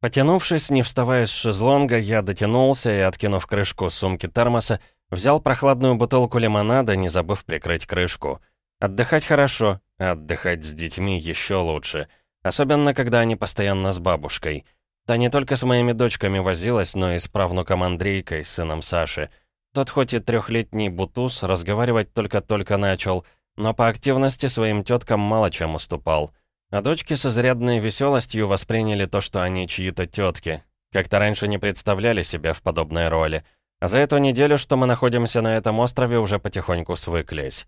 Потянувшись, не вставая с шезлонга, я дотянулся и, откинув крышку сумки термоса, взял прохладную бутылку лимонада, не забыв прикрыть крышку. Отдыхать хорошо, а отдыхать с детьми еще лучше. Особенно, когда они постоянно с бабушкой. Та не только с моими дочками возилась, но и с правнуком Андрейкой, сыном Саши. Тот хоть и трехлетний бутуз, разговаривать только-только начал, но по активности своим теткам мало чем уступал. А дочки с изрядной веселостью восприняли то, что они чьи-то тетки. Как-то раньше не представляли себя в подобной роли. А за эту неделю, что мы находимся на этом острове, уже потихоньку свыклись.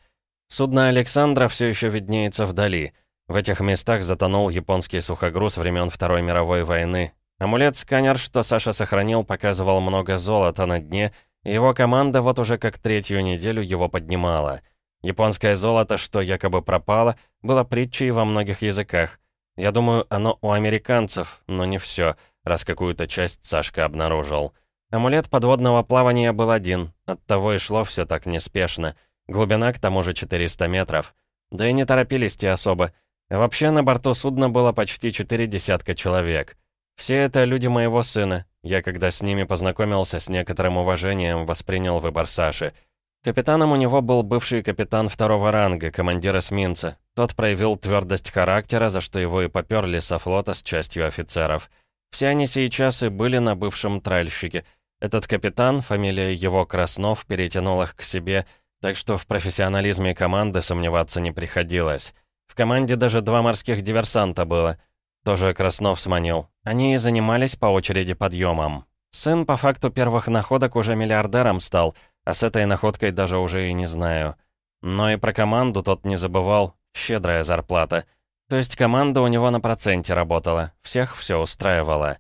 Судно Александра все еще виднеется вдали. В этих местах затонул японский сухогруз времен Второй мировой войны. Амулет-сканер, что Саша сохранил, показывал много золота на дне, и его команда вот уже как третью неделю его поднимала — Японское золото, что якобы пропало, было притчей во многих языках. Я думаю, оно у американцев, но не все, раз какую-то часть Сашка обнаружил. Амулет подводного плавания был один, оттого и шло все так неспешно. Глубина к тому же 400 метров. Да и не торопились те особо. вообще на борту судна было почти четыре десятка человек. Все это люди моего сына. Я, когда с ними познакомился, с некоторым уважением воспринял выбор Саши — Капитаном у него был бывший капитан второго ранга, командир эсминца. Тот проявил твердость характера, за что его и поперли со флота с частью офицеров. Все они сейчас и были на бывшем тральщике. Этот капитан, фамилия его Краснов, перетянул их к себе, так что в профессионализме команды сомневаться не приходилось. В команде даже два морских диверсанта было. Тоже Краснов сманил. Они и занимались по очереди подъемом. Сын по факту первых находок уже миллиардером стал — а с этой находкой даже уже и не знаю. Но и про команду тот не забывал. Щедрая зарплата. То есть команда у него на проценте работала. Всех все устраивало.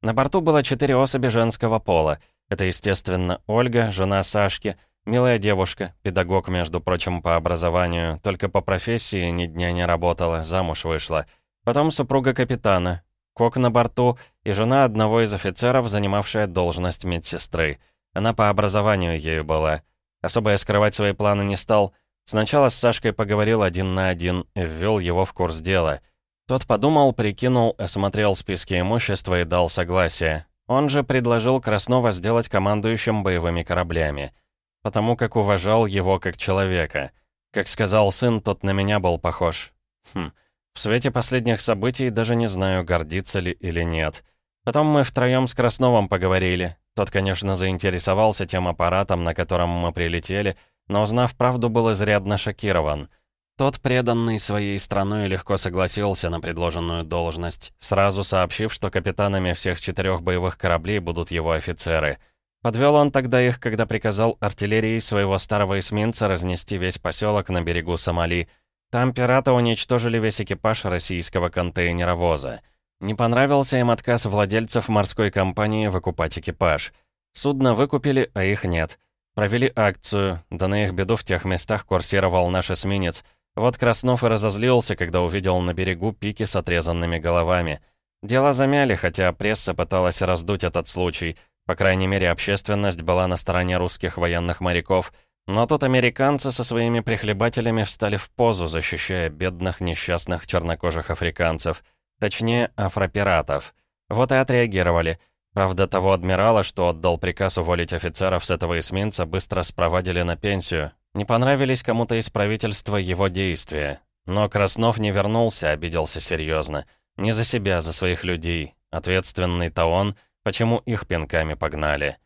На борту было четыре особи женского пола. Это, естественно, Ольга, жена Сашки, милая девушка, педагог, между прочим, по образованию, только по профессии ни дня не работала, замуж вышла. Потом супруга капитана, кок на борту и жена одного из офицеров, занимавшая должность медсестры. Она по образованию ею была. Особо я скрывать свои планы не стал. Сначала с Сашкой поговорил один на один и ввел его в курс дела. Тот подумал, прикинул, осмотрел списки имущества и дал согласие. Он же предложил Краснова сделать командующим боевыми кораблями. Потому как уважал его как человека. Как сказал сын, тот на меня был похож. Хм, в свете последних событий даже не знаю, гордиться ли или нет. Потом мы втроем с Красновым поговорили. Тот, конечно, заинтересовался тем аппаратом, на котором мы прилетели, но, узнав правду, был изрядно шокирован. Тот, преданный своей страной, легко согласился на предложенную должность, сразу сообщив, что капитанами всех четырех боевых кораблей будут его офицеры. Подвел он тогда их, когда приказал артиллерии своего старого эсминца разнести весь поселок на берегу Сомали. Там пираты уничтожили весь экипаж российского контейнеровоза. Не понравился им отказ владельцев морской компании выкупать экипаж. Судно выкупили, а их нет. Провели акцию, да на их беду в тех местах курсировал наш эсминец. Вот Краснов и разозлился, когда увидел на берегу пики с отрезанными головами. Дело замяли, хотя пресса пыталась раздуть этот случай. По крайней мере, общественность была на стороне русских военных моряков. Но тут американцы со своими прихлебателями встали в позу, защищая бедных несчастных чернокожих африканцев — Точнее, афропиратов. Вот и отреагировали. Правда, того адмирала, что отдал приказ уволить офицеров с этого эсминца, быстро спровадили на пенсию. Не понравились кому-то из правительства его действия. Но Краснов не вернулся, обиделся серьезно. Не за себя, за своих людей. Ответственный-то он, почему их пинками погнали.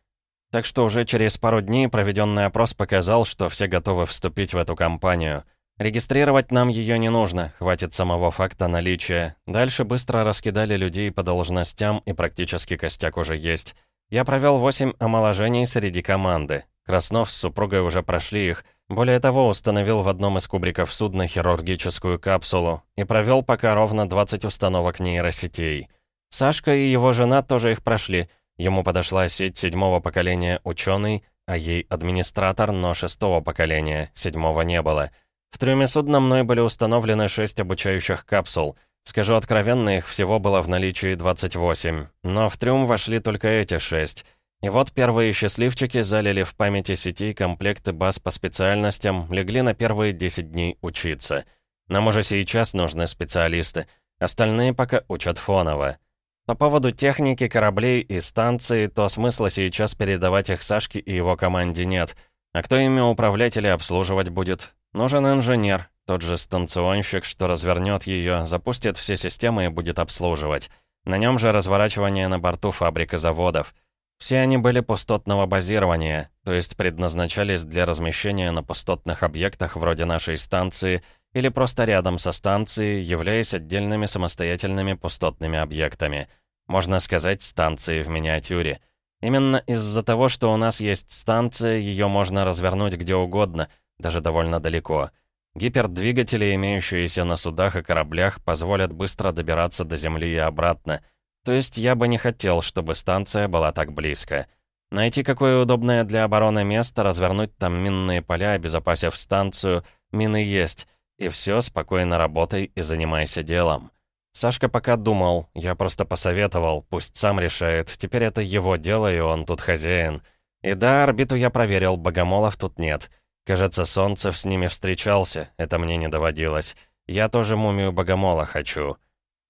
Так что уже через пару дней проведенный опрос показал, что все готовы вступить в эту кампанию — Регистрировать нам ее не нужно, хватит самого факта наличия. Дальше быстро раскидали людей по должностям, и практически костяк уже есть. Я провел 8 омоложений среди команды. Краснов с супругой уже прошли их. Более того, установил в одном из кубриков судна хирургическую капсулу и провел пока ровно 20 установок нейросетей. Сашка и его жена тоже их прошли. Ему подошла сеть седьмого поколения ученый, а ей администратор, но шестого поколения, седьмого не было — в трюме судна мной были установлены шесть обучающих капсул. Скажу откровенно, их всего было в наличии 28. Но в трюм вошли только эти шесть. И вот первые счастливчики залили в памяти сети комплекты баз по специальностям, легли на первые 10 дней учиться. Нам уже сейчас нужны специалисты. Остальные пока учат фоново. По поводу техники, кораблей и станции, то смысла сейчас передавать их Сашке и его команде нет. А кто ими управлять или обслуживать будет? Нужен инженер, тот же станционщик, что развернет ее, запустит все системы и будет обслуживать. На нем же разворачивание на борту фабрик и заводов. Все они были пустотного базирования, то есть предназначались для размещения на пустотных объектах вроде нашей станции или просто рядом со станцией, являясь отдельными самостоятельными пустотными объектами. Можно сказать, станции в миниатюре. Именно из-за того, что у нас есть станция, ее можно развернуть где угодно, даже довольно далеко. Гипердвигатели, имеющиеся на судах и кораблях, позволят быстро добираться до Земли и обратно. То есть я бы не хотел, чтобы станция была так близко. Найти какое удобное для обороны место, развернуть там минные поля, обезопасив станцию, мины есть — и все, спокойно работай и занимайся делом. Сашка пока думал, я просто посоветовал, пусть сам решает, теперь это его дело, и он тут хозяин. И да, орбиту я проверил, богомолов тут нет. Кажется, Солнцев с ними встречался, это мне не доводилось. Я тоже мумию богомола хочу.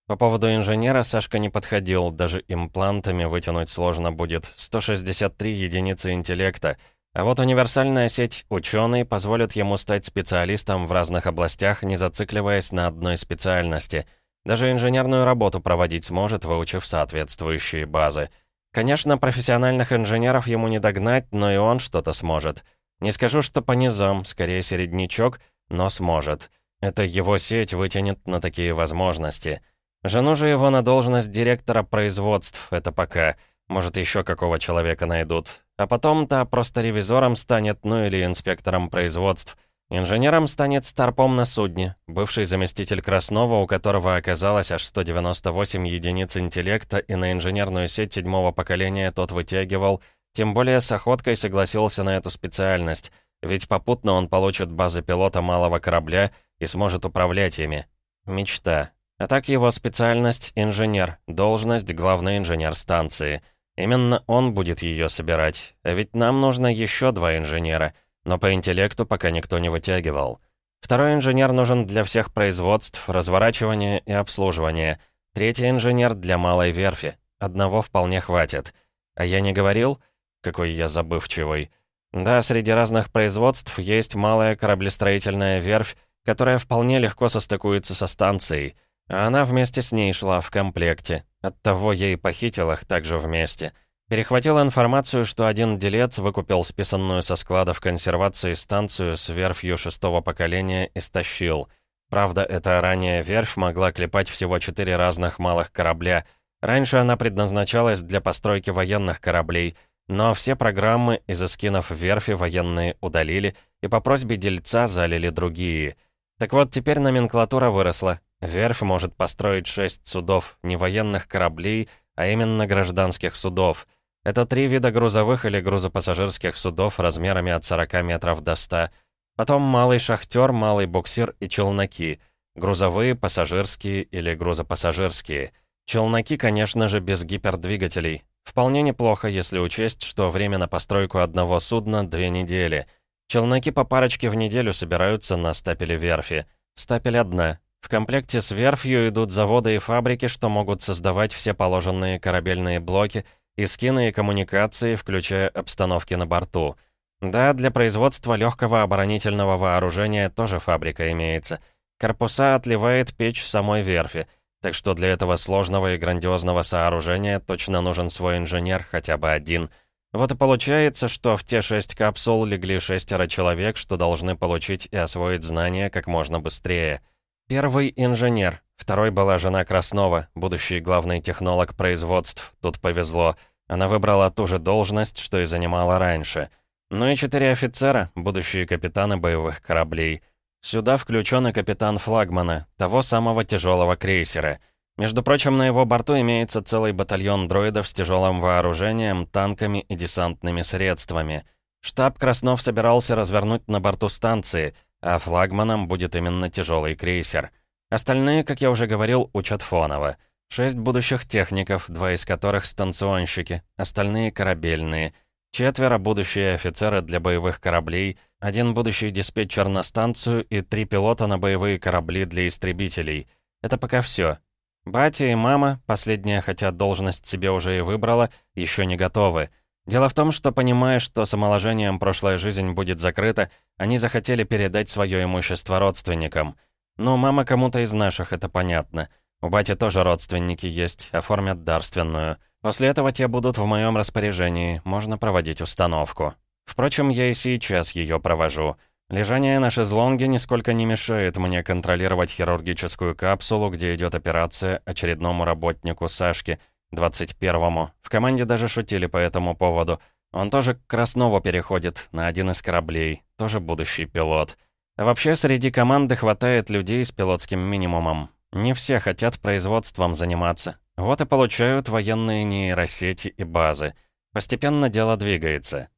По поводу инженера Сашка не подходил, даже имплантами вытянуть сложно будет. 163 единицы интеллекта — а вот универсальная сеть «Ученый» позволит ему стать специалистом в разных областях, не зацикливаясь на одной специальности. Даже инженерную работу проводить сможет, выучив соответствующие базы. Конечно, профессиональных инженеров ему не догнать, но и он что-то сможет. Не скажу, что по низам, скорее середнячок, но сможет. Это его сеть вытянет на такие возможности. Жену же его на должность директора производств, это пока. Может, еще какого человека найдут. А потом-то просто ревизором станет, ну или инспектором производств. Инженером станет старпом на судне, бывший заместитель Краснова, у которого оказалось аж 198 единиц интеллекта, и на инженерную сеть седьмого поколения тот вытягивал, тем более с охоткой согласился на эту специальность, ведь попутно он получит базы пилота малого корабля и сможет управлять ими. Мечта. А так его специальность — инженер, должность — главный инженер станции — Именно он будет ее собирать. А ведь нам нужно еще два инженера, но по интеллекту пока никто не вытягивал. Второй инженер нужен для всех производств, разворачивания и обслуживания. Третий инженер для малой верфи. Одного вполне хватит. А я не говорил? Какой я забывчивый. Да, среди разных производств есть малая кораблестроительная верфь, которая вполне легко состыкуется со станцией. А она вместе с ней шла в комплекте. Оттого я и похитил их также вместе. Перехватил информацию, что один делец выкупил списанную со складов консервации станцию с верфью шестого поколения и стащил. Правда, эта ранее верфь могла клепать всего четыре разных малых корабля. Раньше она предназначалась для постройки военных кораблей, но все программы из эскинов верфи военные удалили и по просьбе дельца залили другие. Так вот, теперь номенклатура выросла, Верфь может построить шесть судов, не военных кораблей, а именно гражданских судов. Это три вида грузовых или грузопассажирских судов размерами от 40 метров до 100. Потом малый шахтер, малый буксир и челноки. Грузовые, пассажирские или грузопассажирские. Челноки, конечно же, без гипердвигателей. Вполне неплохо, если учесть, что время на постройку одного судна — две недели. Челноки по парочке в неделю собираются на стапеле верфи. Стапель одна, в комплекте с верфью идут заводы и фабрики, что могут создавать все положенные корабельные блоки, и скины и коммуникации, включая обстановки на борту. Да, для производства легкого оборонительного вооружения тоже фабрика имеется. Корпуса отливает печь самой верфи, так что для этого сложного и грандиозного сооружения точно нужен свой инженер, хотя бы один. Вот и получается, что в те шесть капсул легли шестеро человек, что должны получить и освоить знания как можно быстрее. Первый — инженер, второй была жена Краснова, будущий главный технолог производств. Тут повезло. Она выбрала ту же должность, что и занимала раньше. Ну и четыре офицера, будущие капитаны боевых кораблей. Сюда включен и капитан флагмана, того самого тяжелого крейсера. Между прочим, на его борту имеется целый батальон дроидов с тяжелым вооружением, танками и десантными средствами. Штаб Краснов собирался развернуть на борту станции — а флагманом будет именно тяжелый крейсер. Остальные, как я уже говорил, учат фоново. Шесть будущих техников, два из которых станционщики, остальные корабельные. Четверо будущие офицеры для боевых кораблей, один будущий диспетчер на станцию и три пилота на боевые корабли для истребителей. Это пока все. Батя и мама, последняя, хотя должность себе уже и выбрала, еще не готовы. Дело в том, что, понимая, что с омоложением прошлая жизнь будет закрыта, они захотели передать свое имущество родственникам. Ну, мама кому-то из наших, это понятно. У бати тоже родственники есть, оформят дарственную. После этого те будут в моем распоряжении, можно проводить установку. Впрочем, я и сейчас ее провожу. Лежание на шезлонге нисколько не мешает мне контролировать хирургическую капсулу, где идет операция очередному работнику Сашки, 21-му. В команде даже шутили по этому поводу. Он тоже к Краснову переходит, на один из кораблей, тоже будущий пилот. А вообще, среди команды хватает людей с пилотским минимумом. Не все хотят производством заниматься. Вот и получают военные нейросети и базы. Постепенно дело двигается.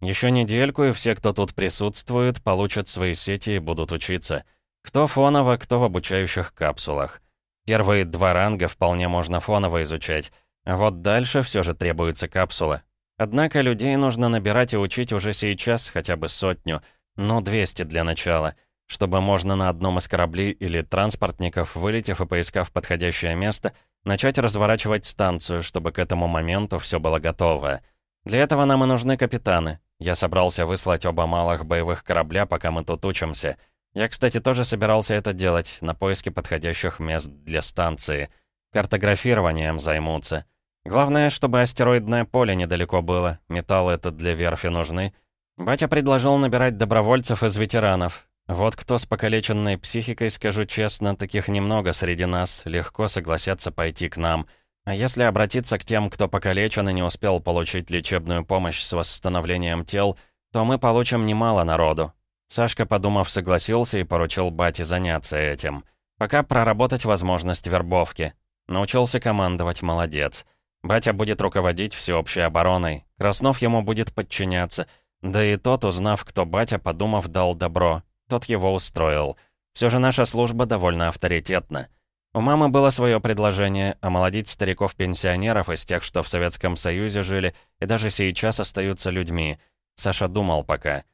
Еще недельку, и все, кто тут присутствует, получат свои сети и будут учиться. Кто фоново, кто в обучающих капсулах. Первые два ранга вполне можно фоново изучать. Вот дальше все же требуется капсула. Однако людей нужно набирать и учить уже сейчас хотя бы сотню, ну 200 для начала чтобы можно на одном из кораблей или транспортников, вылетев и поискав подходящее место, начать разворачивать станцию, чтобы к этому моменту все было готово. Для этого нам и нужны капитаны. Я собрался выслать оба малых боевых корабля, пока мы тут учимся. Я, кстати, тоже собирался это делать, на поиске подходящих мест для станции. Картографированием займутся. Главное, чтобы астероидное поле недалеко было, металлы это для верфи нужны. Батя предложил набирать добровольцев из ветеранов. Вот кто с покалеченной психикой, скажу честно, таких немного среди нас, легко согласятся пойти к нам. А если обратиться к тем, кто покалечен и не успел получить лечебную помощь с восстановлением тел, то мы получим немало народу. Сашка, подумав, согласился и поручил бате заняться этим. Пока проработать возможность вербовки. Научился командовать, молодец. Батя будет руководить всеобщей обороной. Краснов ему будет подчиняться. Да и тот, узнав, кто батя, подумав, дал добро. Тот его устроил. Все же наша служба довольно авторитетна. У мамы было свое предложение омолодить стариков-пенсионеров из тех, что в Советском Союзе жили и даже сейчас остаются людьми. Саша думал пока.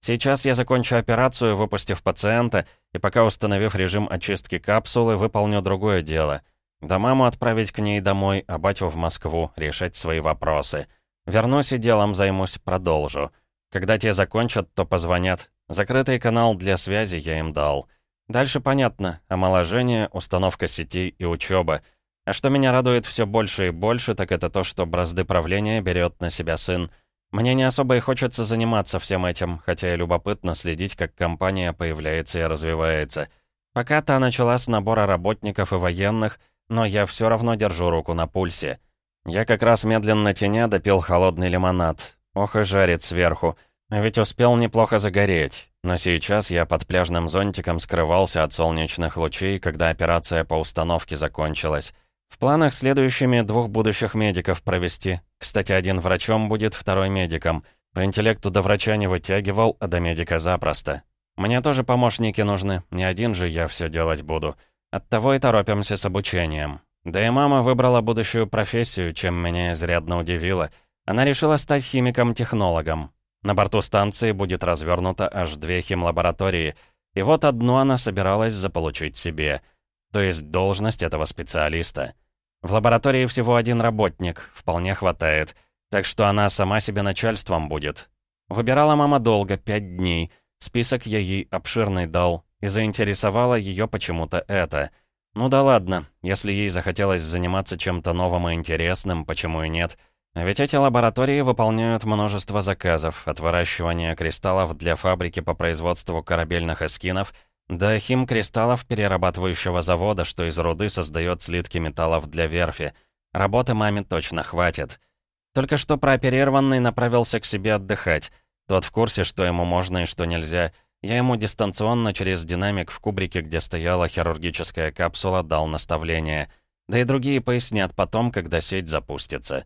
Сейчас я закончу операцию, выпустив пациента, и пока установив режим очистки капсулы, выполню другое дело. Да маму отправить к ней домой, а батю в Москву, решать свои вопросы. Вернусь и делом займусь, продолжу. Когда те закончат, то позвонят, Закрытый канал для связи я им дал. Дальше понятно. Омоложение, установка сетей и учеба. А что меня радует все больше и больше, так это то, что бразды правления берет на себя сын. Мне не особо и хочется заниматься всем этим, хотя и любопытно следить, как компания появляется и развивается. Пока та начала с набора работников и военных, но я все равно держу руку на пульсе. Я как раз медленно теня допил холодный лимонад. Ох и жарит сверху. Ведь успел неплохо загореть. Но сейчас я под пляжным зонтиком скрывался от солнечных лучей, когда операция по установке закончилась. В планах следующими двух будущих медиков провести. Кстати, один врачом будет, второй медиком. По интеллекту до врача не вытягивал, а до медика запросто. Мне тоже помощники нужны, не один же я все делать буду. Оттого и торопимся с обучением. Да и мама выбрала будущую профессию, чем меня изрядно удивило. Она решила стать химиком-технологом. На борту станции будет развернуто аж две химлаборатории, и вот одну она собиралась заполучить себе. То есть должность этого специалиста. В лаборатории всего один работник, вполне хватает, так что она сама себе начальством будет. Выбирала мама долго, пять дней. Список я ей обширный дал, и заинтересовало ее почему-то это. Ну да ладно, если ей захотелось заниматься чем-то новым и интересным, почему и нет — ведь эти лаборатории выполняют множество заказов, от выращивания кристаллов для фабрики по производству корабельных эскинов до химкристаллов перерабатывающего завода, что из руды создает слитки металлов для верфи. Работы маме точно хватит. Только что прооперированный направился к себе отдыхать. Тот в курсе, что ему можно и что нельзя. Я ему дистанционно через динамик в кубрике, где стояла хирургическая капсула, дал наставление. Да и другие пояснят потом, когда сеть запустится.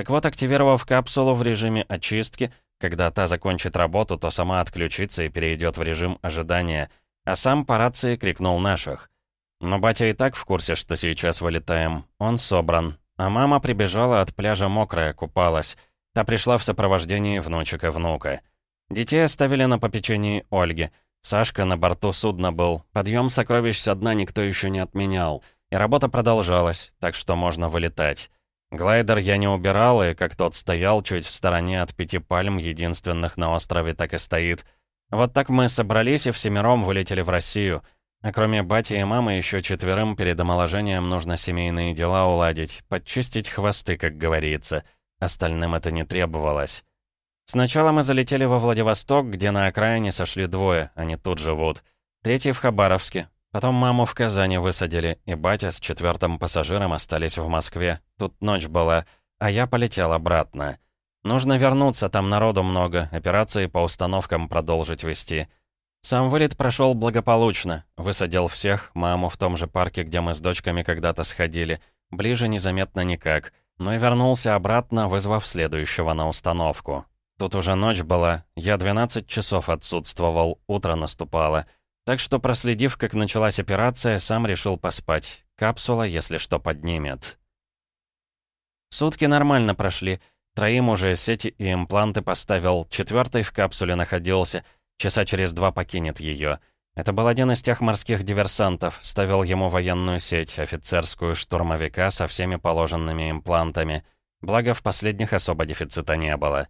Так вот, активировав капсулу в режиме очистки, когда та закончит работу, то сама отключится и перейдет в режим ожидания, а сам по рации крикнул наших. Но батя и так в курсе, что сейчас вылетаем. Он собран. А мама прибежала от пляжа мокрая, купалась. Та пришла в сопровождении внучек и внука. Детей оставили на попечении Ольги. Сашка на борту судна был. Подъем сокровищ со дна никто еще не отменял. и работа продолжалась, так что можно вылетать. Глайдер я не убирал, и как тот стоял чуть в стороне от пяти пальм, единственных на острове, так и стоит. Вот так мы собрались и всемиром вылетели в Россию. А кроме бати и мамы, еще четверым перед омоложением нужно семейные дела уладить, подчистить хвосты, как говорится. Остальным это не требовалось. Сначала мы залетели во Владивосток, где на окраине сошли двое, они тут живут. Третий в Хабаровске, Потом маму в Казани высадили, и батя с четвертым пассажиром остались в Москве. Тут ночь была, а я полетел обратно. Нужно вернуться, там народу много, операции по установкам продолжить вести. Сам вылет прошел благополучно. Высадил всех, маму в том же парке, где мы с дочками когда-то сходили. Ближе незаметно никак. Но и вернулся обратно, вызвав следующего на установку. Тут уже ночь была, я 12 часов отсутствовал, утро наступало — так что, проследив, как началась операция, сам решил поспать. Капсула, если что, поднимет. Сутки нормально прошли. Троим уже сети и импланты поставил, четвертый в капсуле находился, часа через два покинет ее. Это был один из тех морских диверсантов, ставил ему военную сеть, офицерскую штурмовика со всеми положенными имплантами. Благо, в последних особо дефицита не было.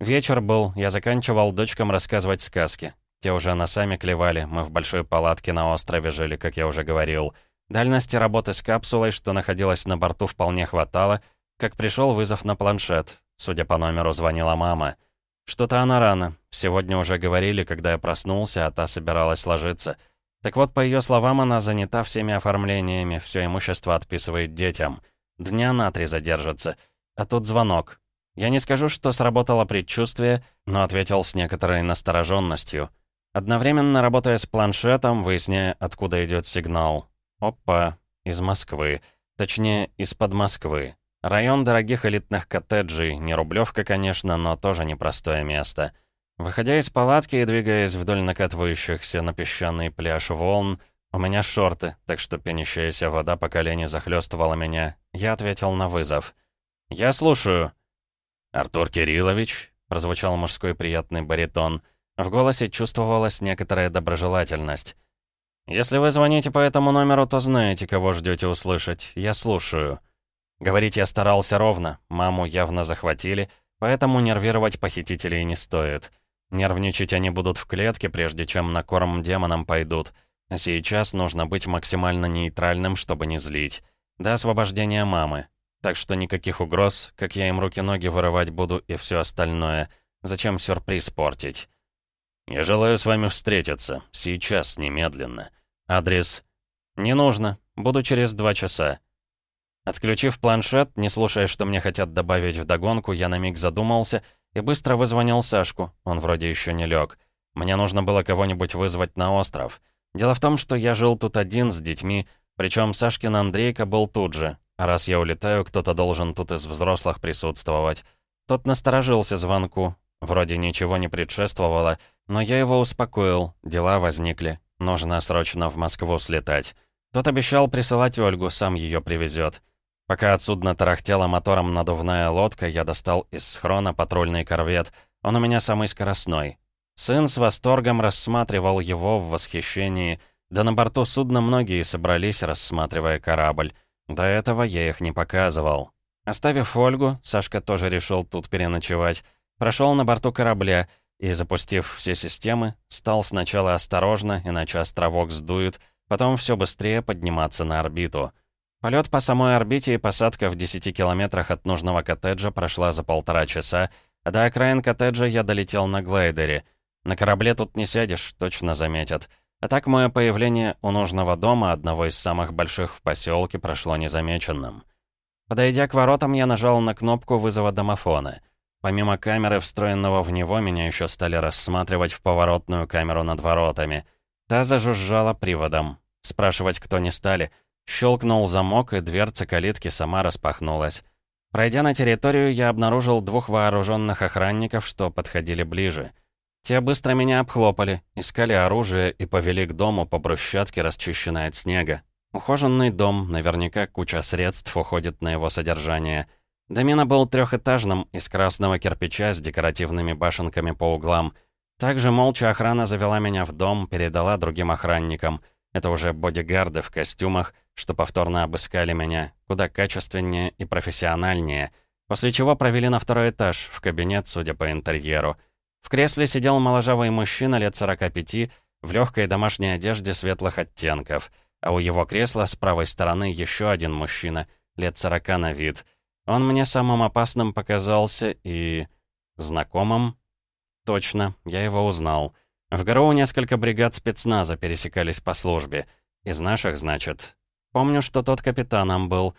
Вечер был, я заканчивал дочкам рассказывать сказки. Те уже носами клевали, мы в большой палатке на острове жили, как я уже говорил. Дальности работы с капсулой, что находилась на борту, вполне хватало, как пришел вызов на планшет. Судя по номеру, звонила мама. Что-то она рано. Сегодня уже говорили, когда я проснулся, а та собиралась ложиться. Так вот, по ее словам, она занята всеми оформлениями, все имущество отписывает детям. Дня на три задержится. А тут звонок. Я не скажу, что сработало предчувствие, но ответил с некоторой настороженностью. Одновременно работая с планшетом, выясняя, откуда идет сигнал. Опа, из Москвы. Точнее, из-под Москвы. Район дорогих элитных коттеджей. Не Рублевка, конечно, но тоже непростое место. Выходя из палатки и двигаясь вдоль накатывающихся на песчаный пляж волн, у меня шорты, так что пенящаяся вода по колени захлестывала меня. Я ответил на вызов. «Я слушаю». «Артур Кириллович?» — прозвучал мужской приятный баритон — в голосе чувствовалась некоторая доброжелательность. «Если вы звоните по этому номеру, то знаете, кого ждете услышать. Я слушаю». Говорить я старался ровно, маму явно захватили, поэтому нервировать похитителей не стоит. Нервничать они будут в клетке, прежде чем на корм демонам пойдут. А сейчас нужно быть максимально нейтральным, чтобы не злить. До освобождения мамы. Так что никаких угроз, как я им руки-ноги вырывать буду и все остальное. Зачем сюрприз портить? «Я желаю с вами встретиться. Сейчас, немедленно. Адрес...» «Не нужно. Буду через два часа». Отключив планшет, не слушая, что мне хотят добавить в догонку, я на миг задумался и быстро вызвонил Сашку. Он вроде еще не лег. Мне нужно было кого-нибудь вызвать на остров. Дело в том, что я жил тут один с детьми, причем Сашкин Андрейка был тут же. А раз я улетаю, кто-то должен тут из взрослых присутствовать. Тот насторожился звонку. Вроде ничего не предшествовало, но я его успокоил, дела возникли. Нужно срочно в Москву слетать. Тот обещал присылать Ольгу, сам ее привезет. Пока от судна тарахтела мотором надувная лодка, я достал из схрона патрульный корвет. Он у меня самый скоростной. Сын с восторгом рассматривал его в восхищении. Да на борту судна многие собрались, рассматривая корабль. До этого я их не показывал. Оставив Ольгу, Сашка тоже решил тут переночевать. Прошел на борту корабля — и, запустив все системы, стал сначала осторожно, иначе островок сдует, потом все быстрее подниматься на орбиту. Полет по самой орбите и посадка в 10 километрах от нужного коттеджа прошла за полтора часа, а до окраин коттеджа я долетел на глайдере. На корабле тут не сядешь, точно заметят. А так мое появление у нужного дома, одного из самых больших в поселке, прошло незамеченным. Подойдя к воротам, я нажал на кнопку вызова домофона — Помимо камеры, встроенного в него, меня еще стали рассматривать в поворотную камеру над воротами. Та зажужжала приводом. Спрашивать кто не стали. Щелкнул замок, и дверца калитки сама распахнулась. Пройдя на территорию, я обнаружил двух вооруженных охранников, что подходили ближе. Те быстро меня обхлопали, искали оружие и повели к дому по брусчатке, расчищенной от снега. Ухоженный дом, наверняка куча средств уходит на его содержание — Домина был трехэтажным, из красного кирпича с декоративными башенками по углам. Также молча охрана завела меня в дом, передала другим охранникам. Это уже бодигарды в костюмах, что повторно обыскали меня, куда качественнее и профессиональнее, после чего провели на второй этаж, в кабинет, судя по интерьеру. В кресле сидел моложавый мужчина лет 45 в легкой домашней одежде светлых оттенков, а у его кресла с правой стороны еще один мужчина, лет 40 на вид. Он мне самым опасным показался и... знакомым? Точно, я его узнал. В ГРУ несколько бригад спецназа пересекались по службе. Из наших, значит. Помню, что тот капитаном был.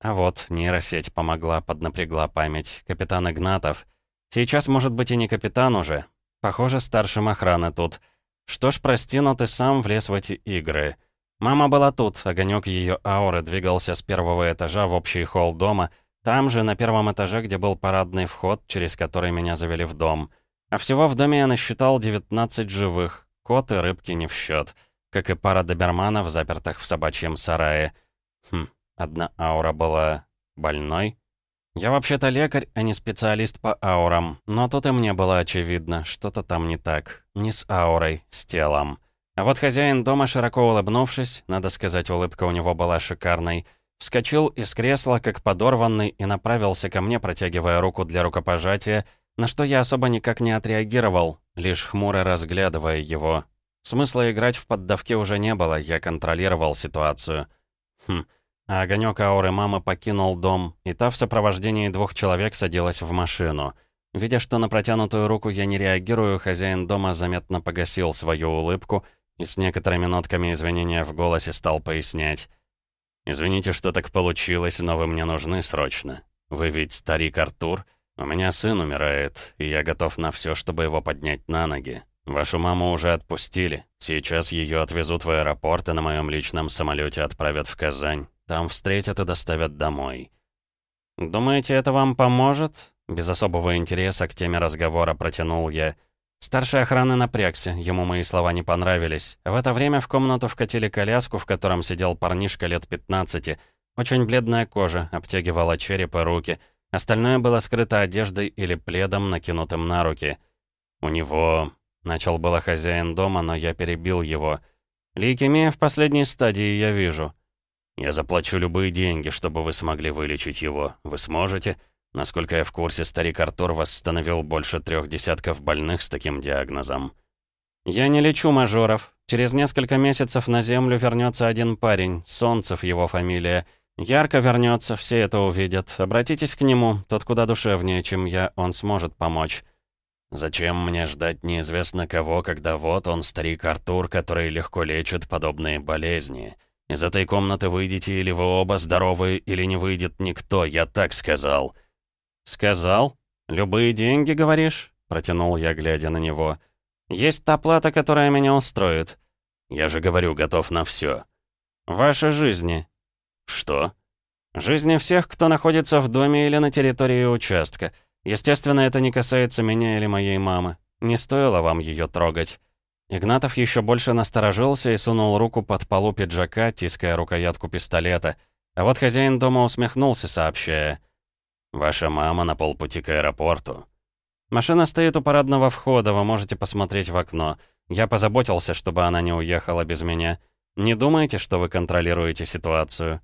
А вот, нейросеть помогла, поднапрягла память. Капитан Игнатов. Сейчас, может быть, и не капитан уже. Похоже, старшим охраны тут. Что ж, прости, но ты сам влез в эти игры. Мама была тут, огонек ее ауры двигался с первого этажа в общий холл дома, там же, на первом этаже, где был парадный вход, через который меня завели в дом. А всего в доме я насчитал 19 живых, кот и рыбки не в счет, как и пара доберманов, запертых в собачьем сарае. Хм, одна аура была больной? Я вообще-то лекарь, а не специалист по аурам, но тут и мне было очевидно, что-то там не так. Не с аурой, с телом. А вот хозяин дома, широко улыбнувшись, надо сказать, улыбка у него была шикарной, вскочил из кресла, как подорванный, и направился ко мне, протягивая руку для рукопожатия, на что я особо никак не отреагировал, лишь хмуро разглядывая его. Смысла играть в поддавки уже не было, я контролировал ситуацию. Хм, а огонек ауры мамы покинул дом, и та в сопровождении двух человек садилась в машину. Видя, что на протянутую руку я не реагирую, хозяин дома заметно погасил свою улыбку и с некоторыми нотками извинения в голосе стал пояснять. «Извините, что так получилось, но вы мне нужны срочно. Вы ведь старик Артур. У меня сын умирает, и я готов на все, чтобы его поднять на ноги. Вашу маму уже отпустили. Сейчас ее отвезут в аэропорт и на моем личном самолете отправят в Казань. Там встретят и доставят домой. «Думаете, это вам поможет?» Без особого интереса к теме разговора протянул я. Старший охраны напрягся, ему мои слова не понравились. В это время в комнату вкатили коляску, в котором сидел парнишка лет 15. Очень бледная кожа, обтягивала череп и руки. Остальное было скрыто одеждой или пледом, накинутым на руки. «У него...» — начал было хозяин дома, но я перебил его. «Лейкемия в последней стадии, я вижу». Я заплачу любые деньги, чтобы вы смогли вылечить его. Вы сможете? Насколько я в курсе, старик Артур восстановил больше трех десятков больных с таким диагнозом. Я не лечу мажоров. Через несколько месяцев на Землю вернется один парень, Солнцев его фамилия. Ярко вернется, все это увидят. Обратитесь к нему, тот куда душевнее, чем я, он сможет помочь. Зачем мне ждать неизвестно кого, когда вот он, старик Артур, который легко лечит подобные болезни? Из этой комнаты выйдете или вы оба здоровы, или не выйдет никто, я так сказал». «Сказал? Любые деньги, говоришь?» — протянул я, глядя на него. «Есть та плата, которая меня устроит». «Я же говорю, готов на все. «Ваши жизни». «Что?» «Жизни всех, кто находится в доме или на территории участка. Естественно, это не касается меня или моей мамы. Не стоило вам ее трогать». Игнатов еще больше насторожился и сунул руку под полу пиджака, тиская рукоятку пистолета. А вот хозяин дома усмехнулся, сообщая. «Ваша мама на полпути к аэропорту». «Машина стоит у парадного входа, вы можете посмотреть в окно. Я позаботился, чтобы она не уехала без меня. Не думайте, что вы контролируете ситуацию».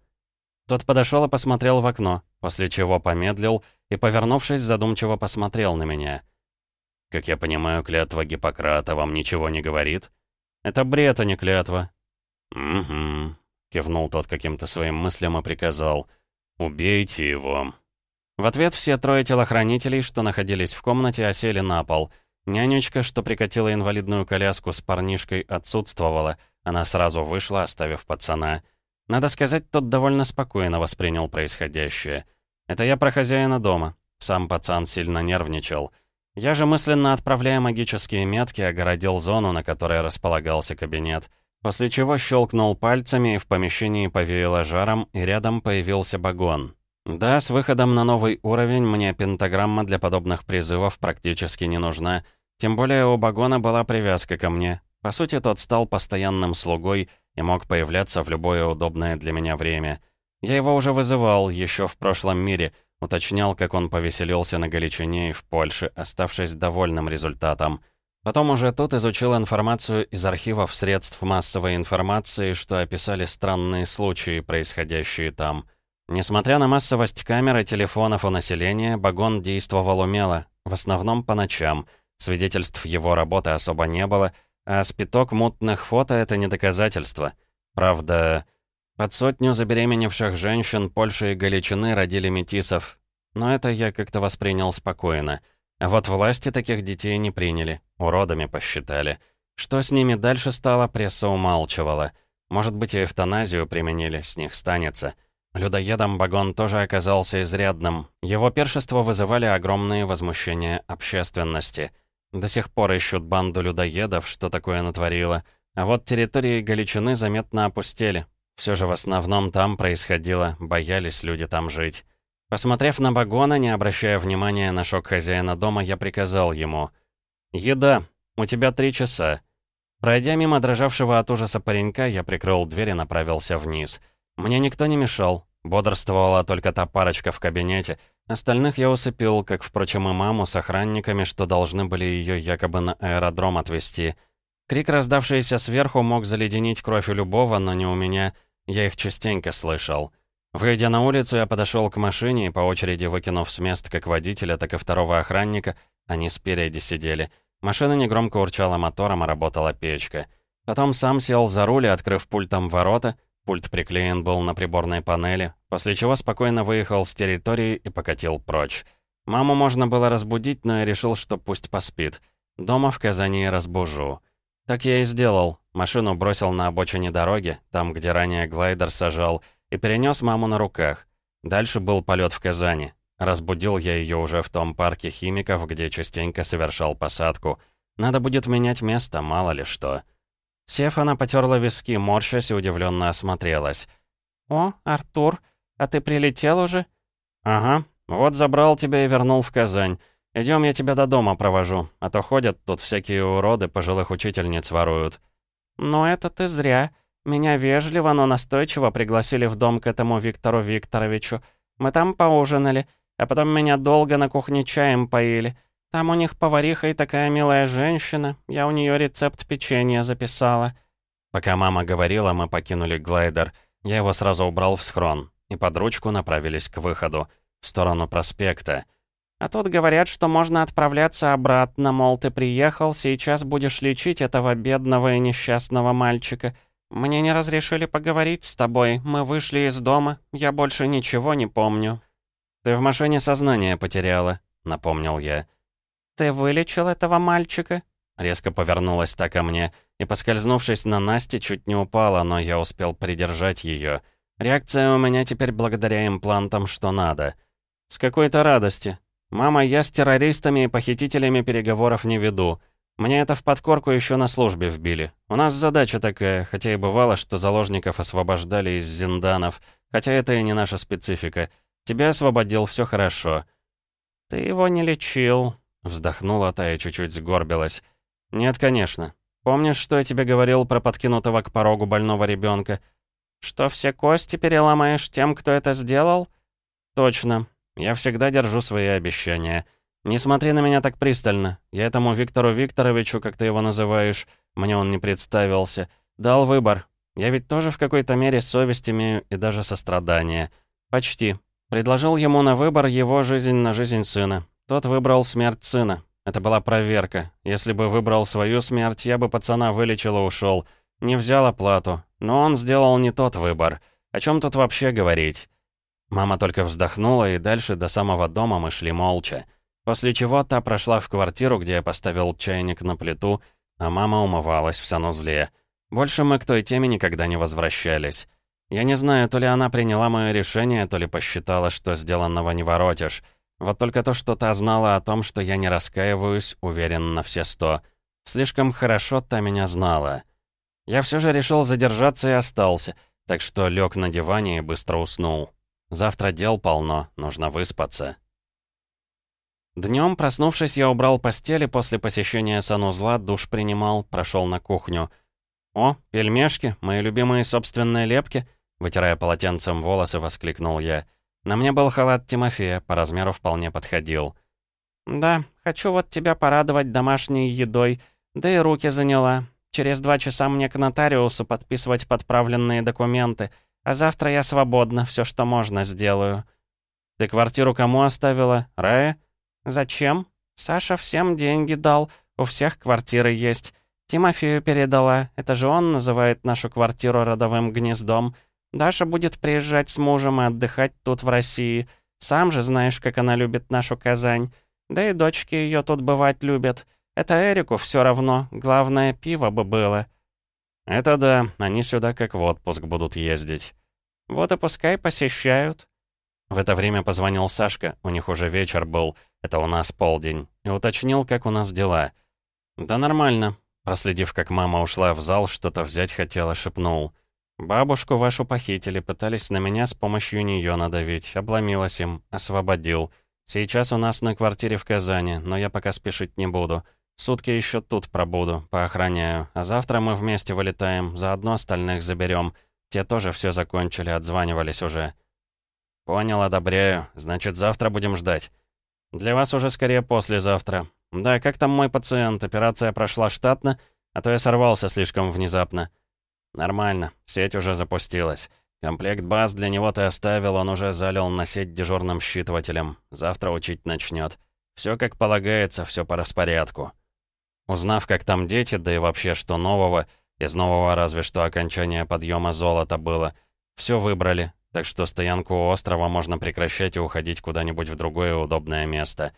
Тот подошел и посмотрел в окно, после чего помедлил и, повернувшись, задумчиво посмотрел на меня. Как я понимаю, клятва Гиппократа вам ничего не говорит? Это бред, а не клятва. Угу. Кивнул тот каким-то своим мыслям и приказал. «Убейте его». В ответ все трое телохранителей, что находились в комнате, осели на пол. Нянечка, что прикатила инвалидную коляску с парнишкой, отсутствовала. Она сразу вышла, оставив пацана. Надо сказать, тот довольно спокойно воспринял происходящее. Это я про хозяина дома. Сам пацан сильно нервничал. Я же мысленно отправляя магические метки, огородил зону, на которой располагался кабинет, после чего щелкнул пальцами, и в помещении повеяло жаром, и рядом появился багон. Да, с выходом на новый уровень мне пентаграмма для подобных призывов практически не нужна, тем более у багона была привязка ко мне. По сути, тот стал постоянным слугой и мог появляться в любое удобное для меня время. Я его уже вызывал еще в прошлом мире — Уточнял, как он повеселился на Галичине и в Польше, оставшись довольным результатом. Потом уже тут изучил информацию из архивов средств массовой информации, что описали странные случаи, происходящие там. Несмотря на массовость камер и телефонов у населения, Багон действовал умело, в основном по ночам. Свидетельств его работы особо не было, а спиток мутных фото — это не доказательство. Правда, под сотню забеременевших женщин Польши и Галичины родили метисов. Но это я как-то воспринял спокойно. А вот власти таких детей не приняли, уродами посчитали. Что с ними дальше стало, пресса умалчивала. Может быть, и эвтаназию применили, с них станется. Людоедом Багон тоже оказался изрядным. Его першество вызывали огромные возмущения общественности. До сих пор ищут банду людоедов, что такое натворило. А вот территории Галичины заметно опустели. Все же в основном там происходило, боялись люди там жить. Посмотрев на Багона, не обращая внимания на шок хозяина дома, я приказал ему. «Еда. У тебя три часа». Пройдя мимо дрожавшего от ужаса паренька, я прикрыл дверь и направился вниз. Мне никто не мешал. Бодрствовала только та парочка в кабинете. Остальных я усыпил, как, впрочем, и маму с охранниками, что должны были ее якобы на аэродром отвезти. Крик, раздавшийся сверху, мог заледенить кровь у любого, но не у меня. Я их частенько слышал. Выйдя на улицу, я подошел к машине и по очереди выкинув с мест как водителя, так и второго охранника, они спереди сидели. Машина негромко урчала мотором, а работала печка. Потом сам сел за руль и, открыв пультом ворота, пульт приклеен был на приборной панели, после чего спокойно выехал с территории и покатил прочь. Маму можно было разбудить, но я решил, что пусть поспит. Дома в Казани разбужу. Так я и сделал. Машину бросил на обочине дороги, там, где ранее глайдер сажал, и перенес маму на руках. Дальше был полет в Казани. Разбудил я ее уже в том парке химиков, где частенько совершал посадку. Надо будет менять место, мало ли что. Сев, она потерла виски, морщась и удивленно осмотрелась. «О, Артур, а ты прилетел уже?» «Ага, вот забрал тебя и вернул в Казань. Идем, я тебя до дома провожу, а то ходят тут всякие уроды, пожилых учительниц воруют». «Но это ты зря. Меня вежливо, но настойчиво пригласили в дом к этому Виктору Викторовичу. Мы там поужинали, а потом меня долго на кухне чаем поили. Там у них повариха и такая милая женщина. Я у нее рецепт печенья записала». Пока мама говорила, мы покинули глайдер. Я его сразу убрал в схрон. И под ручку направились к выходу, в сторону проспекта. А тут говорят, что можно отправляться обратно, мол, ты приехал, сейчас будешь лечить этого бедного и несчастного мальчика. «Мне не разрешили поговорить с тобой. Мы вышли из дома. Я больше ничего не помню». «Ты в машине сознание потеряла», — напомнил я. «Ты вылечил этого мальчика?» Резко повернулась так ко мне и, поскользнувшись на Насте, чуть не упала, но я успел придержать ее. Реакция у меня теперь благодаря имплантам что надо. С какой-то радости. «Мама, я с террористами и похитителями переговоров не веду. Мне это в подкорку еще на службе вбили. У нас задача такая, хотя и бывало, что заложников освобождали из зинданов, хотя это и не наша специфика. Тебя освободил, все хорошо». «Ты его не лечил», — вздохнула та и чуть-чуть сгорбилась. «Нет, конечно. Помнишь, что я тебе говорил про подкинутого к порогу больного ребенка? Что все кости переломаешь тем, кто это сделал?» «Точно. Я всегда держу свои обещания». «Не смотри на меня так пристально. Я этому Виктору Викторовичу, как ты его называешь, мне он не представился, дал выбор. Я ведь тоже в какой-то мере совесть имею и даже сострадание. Почти. Предложил ему на выбор его жизнь на жизнь сына. Тот выбрал смерть сына. Это была проверка. Если бы выбрал свою смерть, я бы пацана вылечил и ушел. Не взял оплату. Но он сделал не тот выбор. О чем тут вообще говорить?» Мама только вздохнула, и дальше до самого дома мы шли молча. После чего та прошла в квартиру, где я поставил чайник на плиту, а мама умывалась в санузле. Больше мы к той теме никогда не возвращались. Я не знаю, то ли она приняла мое решение, то ли посчитала, что сделанного не воротишь. Вот только то, что та знала о том, что я не раскаиваюсь, уверен на все сто. Слишком хорошо та меня знала. Я все же решил задержаться и остался, так что лег на диване и быстро уснул. Завтра дел полно, нужно выспаться. Днем, проснувшись, я убрал постели, после посещения санузла душ принимал, прошел на кухню. «О, пельмешки, мои любимые собственные лепки!» Вытирая полотенцем волосы, воскликнул я. На мне был халат Тимофея, по размеру вполне подходил. «Да, хочу вот тебя порадовать домашней едой, да и руки заняла. Через два часа мне к нотариусу подписывать подправленные документы, а завтра я свободна, все, что можно, сделаю». «Ты квартиру кому оставила? Рае?» «Зачем? Саша всем деньги дал, у всех квартиры есть. Тимофею передала, это же он называет нашу квартиру родовым гнездом. Даша будет приезжать с мужем и отдыхать тут, в России. Сам же знаешь, как она любит нашу Казань. Да и дочки ее тут бывать любят. Это Эрику все равно, главное, пиво бы было». «Это да, они сюда как в отпуск будут ездить». «Вот и пускай посещают». В это время позвонил Сашка, у них уже вечер был, это у нас полдень, и уточнил, как у нас дела. «Да нормально», проследив, как мама ушла в зал, что-то взять хотела, шепнул. «Бабушку вашу похитили, пытались на меня с помощью нее надавить, обломилась им, освободил. Сейчас у нас на квартире в Казани, но я пока спешить не буду. Сутки еще тут пробуду, поохраняю, а завтра мы вместе вылетаем, заодно остальных заберем. Те тоже все закончили, отзванивались уже». «Понял, одобряю. Значит, завтра будем ждать». «Для вас уже скорее послезавтра. Да, как там мой пациент? Операция прошла штатно, а то я сорвался слишком внезапно». «Нормально. Сеть уже запустилась. Комплект баз для него ты оставил, он уже залил на сеть дежурным считывателем. Завтра учить начнет. Все как полагается, все по распорядку». Узнав, как там дети, да и вообще что нового, из нового разве что окончание подъема золота было, все выбрали, так что стоянку у острова можно прекращать и уходить куда-нибудь в другое удобное место.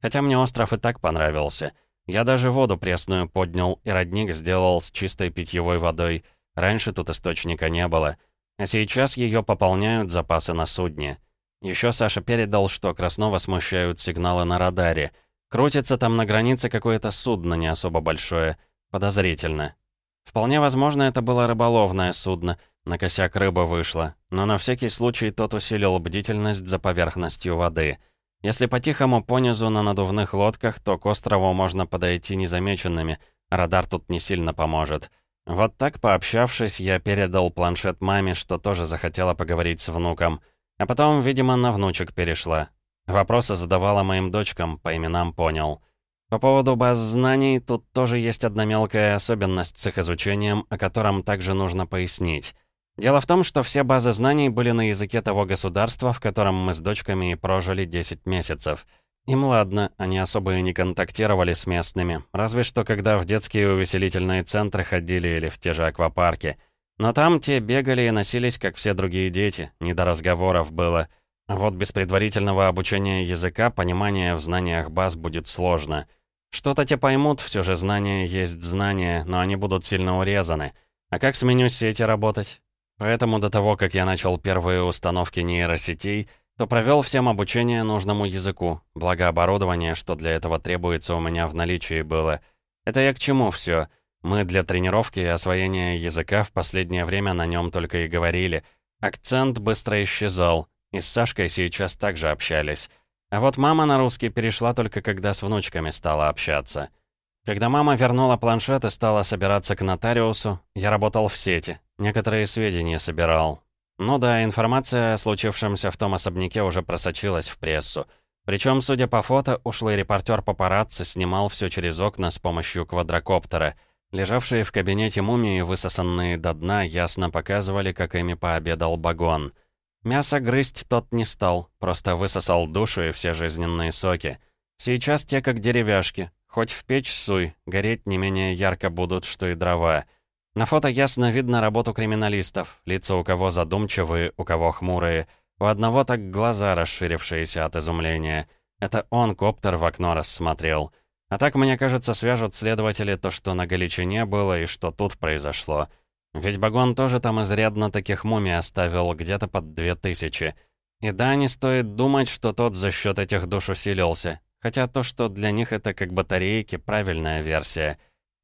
Хотя мне остров и так понравился. Я даже воду пресную поднял и родник сделал с чистой питьевой водой. Раньше тут источника не было. А сейчас ее пополняют запасы на судне. Еще Саша передал, что Краснова смущают сигналы на радаре. Крутится там на границе какое-то судно не особо большое. Подозрительно. Вполне возможно, это было рыболовное судно, на косяк рыба вышла, но на всякий случай тот усилил бдительность за поверхностью воды. Если по-тихому понизу на надувных лодках, то к острову можно подойти незамеченными, радар тут не сильно поможет. Вот так, пообщавшись, я передал планшет маме, что тоже захотела поговорить с внуком. А потом, видимо, на внучек перешла. Вопросы задавала моим дочкам, по именам понял. По поводу баз знаний, тут тоже есть одна мелкая особенность с их изучением, о котором также нужно пояснить. Дело в том, что все базы знаний были на языке того государства, в котором мы с дочками и прожили 10 месяцев. Им ладно, они особо и не контактировали с местными, разве что когда в детские увеселительные центры ходили или в те же аквапарки. Но там те бегали и носились, как все другие дети, не до разговоров было. А вот без предварительного обучения языка понимание в знаниях баз будет сложно. Что-то те поймут, все же знания есть знания, но они будут сильно урезаны. А как с меню сети работать? Поэтому до того, как я начал первые установки нейросетей, то провел всем обучение нужному языку, благо оборудование, что для этого требуется, у меня в наличии было. Это я к чему все? Мы для тренировки и освоения языка в последнее время на нем только и говорили. Акцент быстро исчезал, и с Сашкой сейчас также общались. А вот мама на русский перешла только когда с внучками стала общаться. Когда мама вернула планшет и стала собираться к нотариусу, я работал в сети, некоторые сведения собирал. Ну да, информация о случившемся в том особняке уже просочилась в прессу. Причем, судя по фото, ушлый репортер папарацци снимал все через окна с помощью квадрокоптера. Лежавшие в кабинете мумии, высосанные до дна, ясно показывали, как ими пообедал багон. Мясо грызть тот не стал, просто высосал душу и все жизненные соки. Сейчас те как деревяшки, Хоть в печь суй, гореть не менее ярко будут, что и дрова. На фото ясно видно работу криминалистов. Лица у кого задумчивые, у кого хмурые. У одного так глаза расширившиеся от изумления. Это он коптер в окно рассмотрел. А так, мне кажется, свяжут следователи то, что на Галичине было и что тут произошло. Ведь Багон тоже там изрядно таких мумий оставил, где-то под две тысячи. И да, не стоит думать, что тот за счет этих душ усилился. Хотя то, что для них это как батарейки, правильная версия.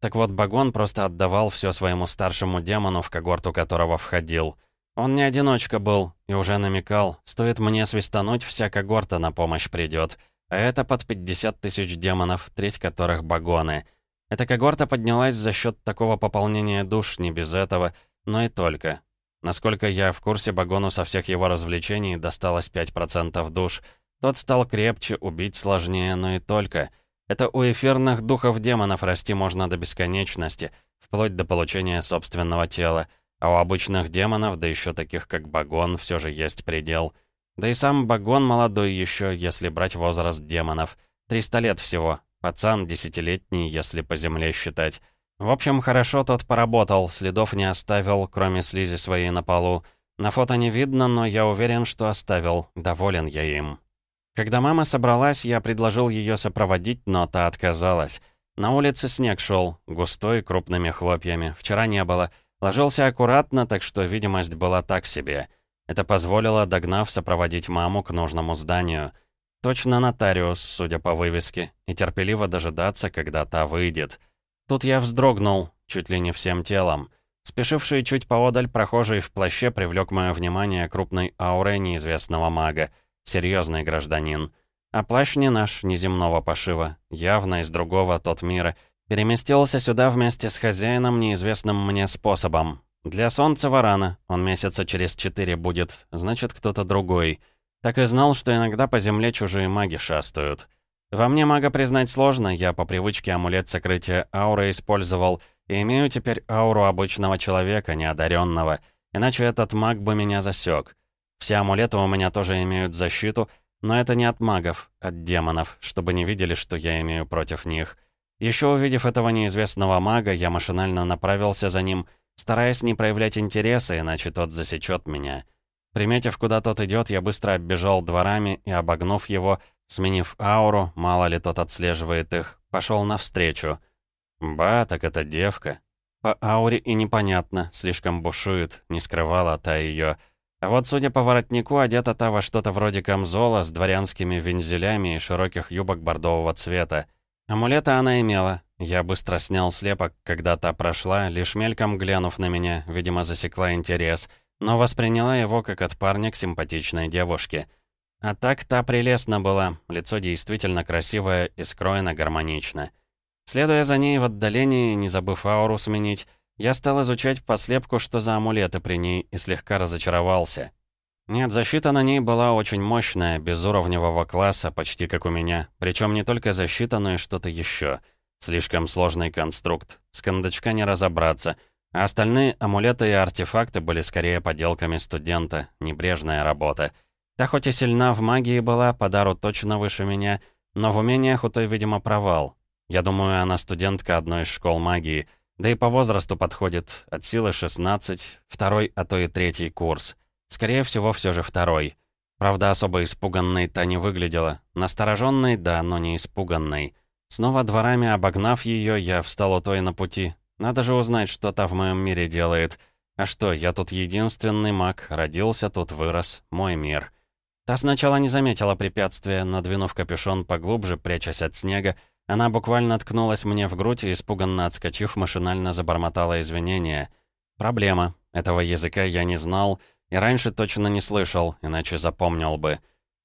Так вот, Багон просто отдавал все своему старшему демону, в когорту которого входил. Он не одиночка был и уже намекал, стоит мне свистануть, вся когорта на помощь придет. А это под 50 тысяч демонов, треть которых багоны. Эта когорта поднялась за счет такого пополнения душ, не без этого, но и только. Насколько я в курсе, Багону со всех его развлечений досталось 5% душ — Тот стал крепче, убить сложнее, но и только. Это у эфирных духов демонов расти можно до бесконечности, вплоть до получения собственного тела. А у обычных демонов, да еще таких как Багон, все же есть предел. Да и сам Багон молодой еще, если брать возраст демонов. 300 лет всего. Пацан десятилетний, если по земле считать. В общем, хорошо тот поработал, следов не оставил, кроме слизи своей на полу. На фото не видно, но я уверен, что оставил. Доволен я им. Когда мама собралась, я предложил ее сопроводить, но та отказалась. На улице снег шел, густой, крупными хлопьями. Вчера не было. Ложился аккуратно, так что видимость была так себе. Это позволило, догнав, сопроводить маму к нужному зданию. Точно нотариус, судя по вывеске, и терпеливо дожидаться, когда та выйдет. Тут я вздрогнул, чуть ли не всем телом. Спешивший чуть поодаль прохожий в плаще привлек мое внимание крупной аурой неизвестного мага. Серьезный гражданин. А плащ не наш, неземного пошива, явно из другого тот мира. Переместился сюда вместе с хозяином неизвестным мне способом. Для солнца варана, он месяца через четыре будет, значит, кто-то другой. Так и знал, что иногда по земле чужие маги шастают. Во мне мага признать сложно, я по привычке амулет сокрытия ауры использовал, и имею теперь ауру обычного человека, неодаренного, иначе этот маг бы меня засек. Все амулеты у меня тоже имеют защиту, но это не от магов, от демонов, чтобы не видели, что я имею против них. Еще увидев этого неизвестного мага, я машинально направился за ним, стараясь не проявлять интереса, иначе тот засечет меня. Приметив, куда тот идет, я быстро оббежал дворами и, обогнув его, сменив ауру, мало ли тот отслеживает их, пошел навстречу. Ба, так это девка. По ауре и непонятно, слишком бушует, не скрывала та ее. А вот, судя по воротнику, одета та во что-то вроде камзола с дворянскими вензелями и широких юбок бордового цвета. Амулета она имела. Я быстро снял слепок, когда та прошла, лишь мельком глянув на меня, видимо, засекла интерес, но восприняла его как от парня к симпатичной девушке. А так та прелестна была, лицо действительно красивое и скроено гармонично. Следуя за ней в отдалении, не забыв ауру сменить, я стал изучать по слепку, что за амулеты при ней, и слегка разочаровался. Нет, защита на ней была очень мощная, безуровневого класса, почти как у меня. Причем не только защита, но и что-то еще. Слишком сложный конструкт. С кондачка не разобраться. А остальные амулеты и артефакты были скорее поделками студента, небрежная работа. Та хоть и сильна в магии была, по дару точно выше меня, но в умениях у той, видимо, провал. Я думаю, она студентка одной из школ магии — да и по возрасту подходит. От силы 16, второй, а то и третий курс. Скорее всего, все же второй. Правда, особо испуганной та не выглядела. Настороженной, да, но не испуганной. Снова дворами обогнав ее, я встал у той на пути. Надо же узнать, что та в моем мире делает. А что, я тут единственный маг, родился тут, вырос, мой мир. Та сначала не заметила препятствия, надвинув капюшон поглубже, прячась от снега, она буквально ткнулась мне в грудь и, испуганно отскочив, машинально забормотала извинения. Проблема. Этого языка я не знал и раньше точно не слышал, иначе запомнил бы.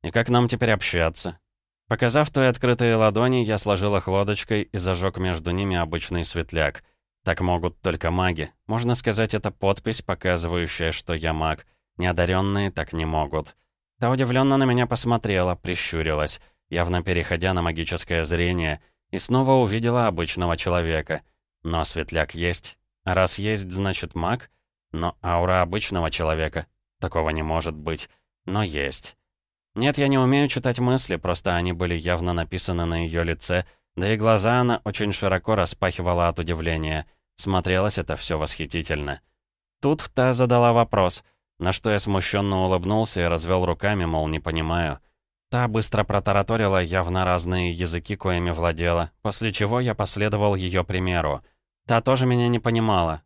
И как нам теперь общаться? Показав той открытые ладони, я сложил их лодочкой и зажег между ними обычный светляк. Так могут только маги. Можно сказать, это подпись, показывающая, что я маг. Неодаренные так не могут. Та удивленно на меня посмотрела, прищурилась явно переходя на магическое зрение, и снова увидела обычного человека. Но светляк есть. Раз есть, значит маг. Но аура обычного человека. Такого не может быть. Но есть. Нет, я не умею читать мысли, просто они были явно написаны на ее лице, да и глаза она очень широко распахивала от удивления. Смотрелось это все восхитительно. Тут та задала вопрос, на что я смущенно улыбнулся и развел руками, мол, не понимаю. Та быстро протараторила явно разные языки, коими владела, после чего я последовал ее примеру. Та тоже меня не понимала.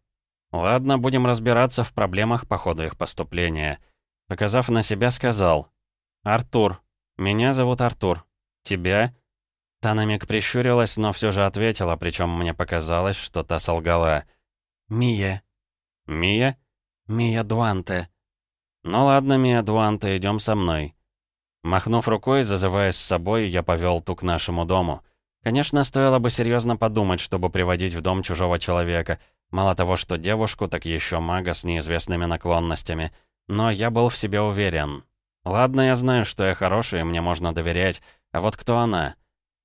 Ладно, будем разбираться в проблемах по ходу их поступления. Показав на себя, сказал. «Артур. Меня зовут Артур. Тебя?» Та на миг прищурилась, но все же ответила, причем мне показалось, что та солгала. «Мия». «Мия?» «Мия Дуанте». «Ну ладно, Мия Дуанте, идем со мной». Махнув рукой, зазываясь с собой, я повел ту к нашему дому. Конечно, стоило бы серьезно подумать, чтобы приводить в дом чужого человека. Мало того, что девушку, так еще мага с неизвестными наклонностями. Но я был в себе уверен. Ладно, я знаю, что я хороший, и мне можно доверять, а вот кто она?